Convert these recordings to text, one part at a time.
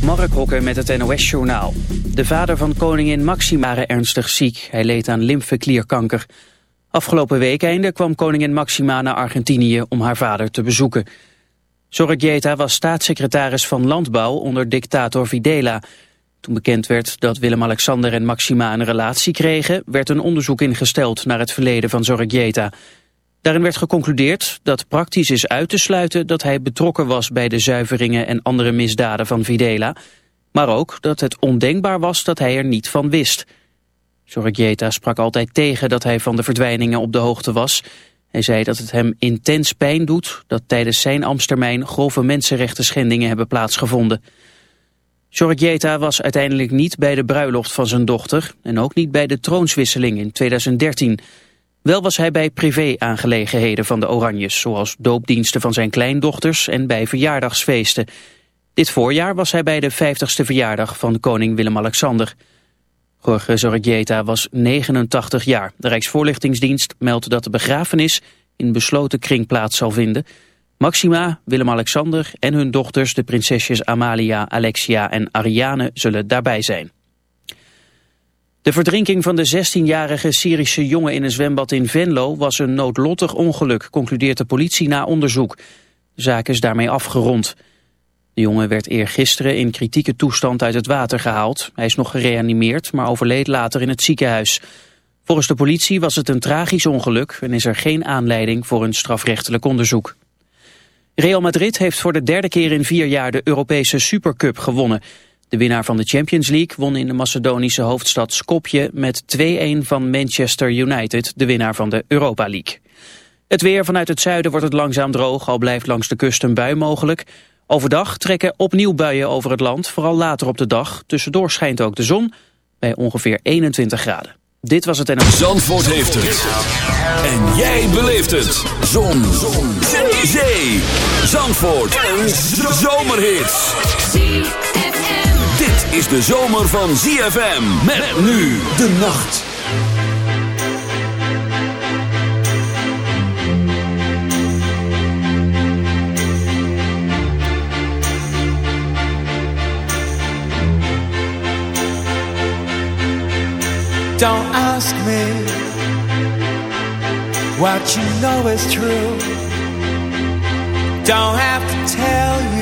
Mark Hokker met het NOS-journaal. De vader van koningin Maxima ernstig ziek. Hij leed aan lymfeklierkanker. Afgelopen weekende kwam koningin Maxima naar Argentinië om haar vader te bezoeken. Zorregieta was staatssecretaris van Landbouw onder dictator Videla. Toen bekend werd dat Willem-Alexander en Maxima een relatie kregen... werd een onderzoek ingesteld naar het verleden van Zorregieta... Daarin werd geconcludeerd dat praktisch is uit te sluiten dat hij betrokken was bij de zuiveringen en andere misdaden van Videla, maar ook dat het ondenkbaar was dat hij er niet van wist. Sorregeta sprak altijd tegen dat hij van de verdwijningen op de hoogte was. Hij zei dat het hem intens pijn doet dat tijdens zijn ambtstermijn grove mensenrechten schendingen hebben plaatsgevonden. Sorregeta was uiteindelijk niet bij de bruiloft van zijn dochter en ook niet bij de troonswisseling in 2013. Wel was hij bij privé-aangelegenheden van de Oranjes, zoals doopdiensten van zijn kleindochters en bij verjaardagsfeesten. Dit voorjaar was hij bij de 50ste verjaardag van koning Willem-Alexander. Jorge Zorregieta was 89 jaar. De Rijksvoorlichtingsdienst meldt dat de begrafenis in besloten kring plaats zal vinden. Maxima, Willem-Alexander en hun dochters, de prinsesjes Amalia, Alexia en Ariane, zullen daarbij zijn. De verdrinking van de 16-jarige Syrische jongen in een zwembad in Venlo was een noodlottig ongeluk, concludeert de politie na onderzoek. De zaak is daarmee afgerond. De jongen werd eergisteren in kritieke toestand uit het water gehaald. Hij is nog gereanimeerd, maar overleed later in het ziekenhuis. Volgens de politie was het een tragisch ongeluk en is er geen aanleiding voor een strafrechtelijk onderzoek. Real Madrid heeft voor de derde keer in vier jaar de Europese Supercup gewonnen. De winnaar van de Champions League won in de Macedonische hoofdstad Skopje met 2-1 van Manchester United, de winnaar van de Europa League. Het weer vanuit het zuiden wordt het langzaam droog, al blijft langs de kust een bui mogelijk. Overdag trekken opnieuw buien over het land, vooral later op de dag. Tussendoor schijnt ook de zon bij ongeveer 21 graden. Dit was het en... Zandvoort heeft het. En jij beleeft het. Zon. zon. Zee. Zandvoort. Een zomerhit is de zomer van ZFM. Met nu de nacht. Don't ask me what you know is true. Don't have to tell you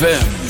ZFM.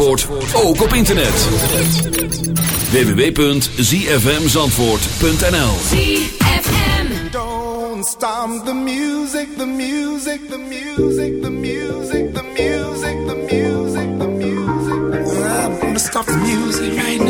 Zandvoort ook op internet. www.zfmzandvoort.nl ZFM Don't stop the music, the music, the music, the music, the music, the music, the music. I'm gonna stop the music right now.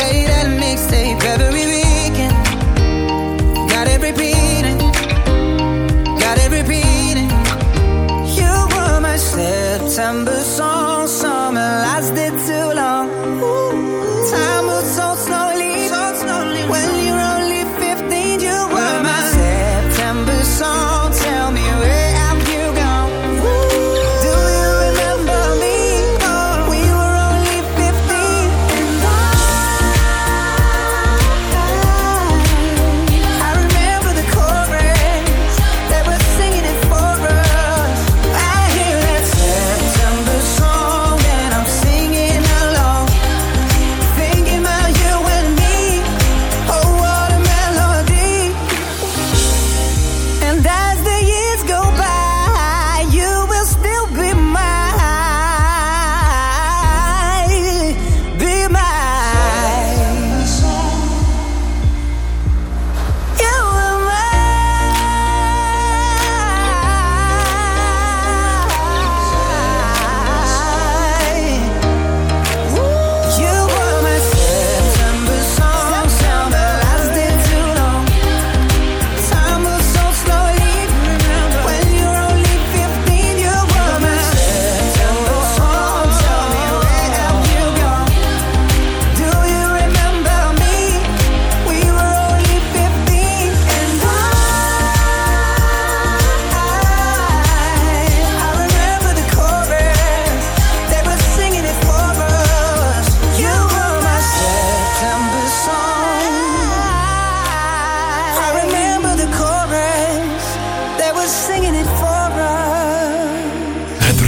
remember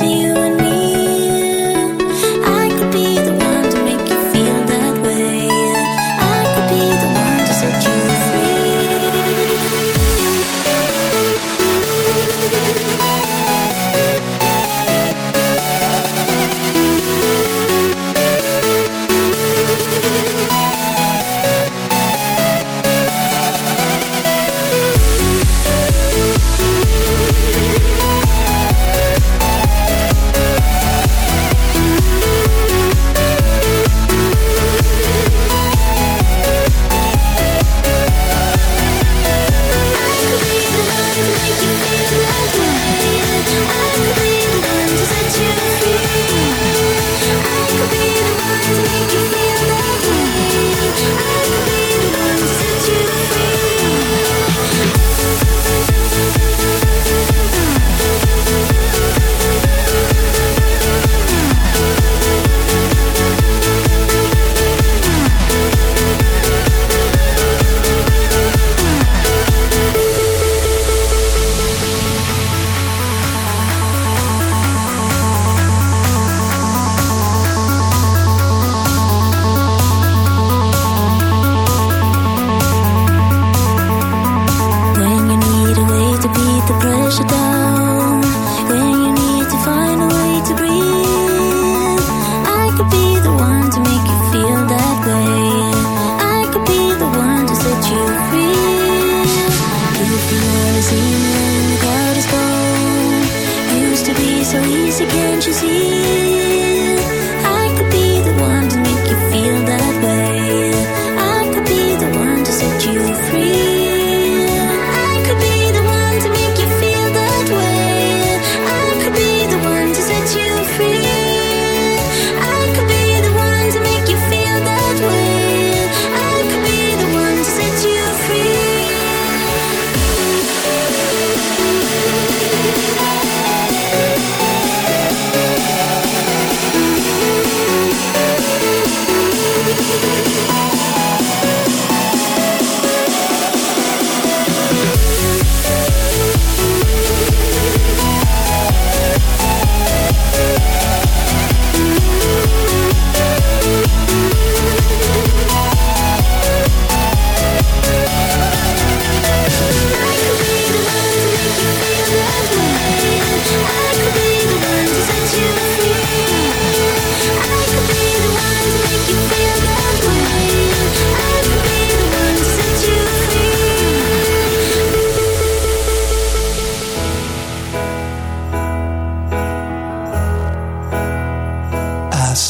see you.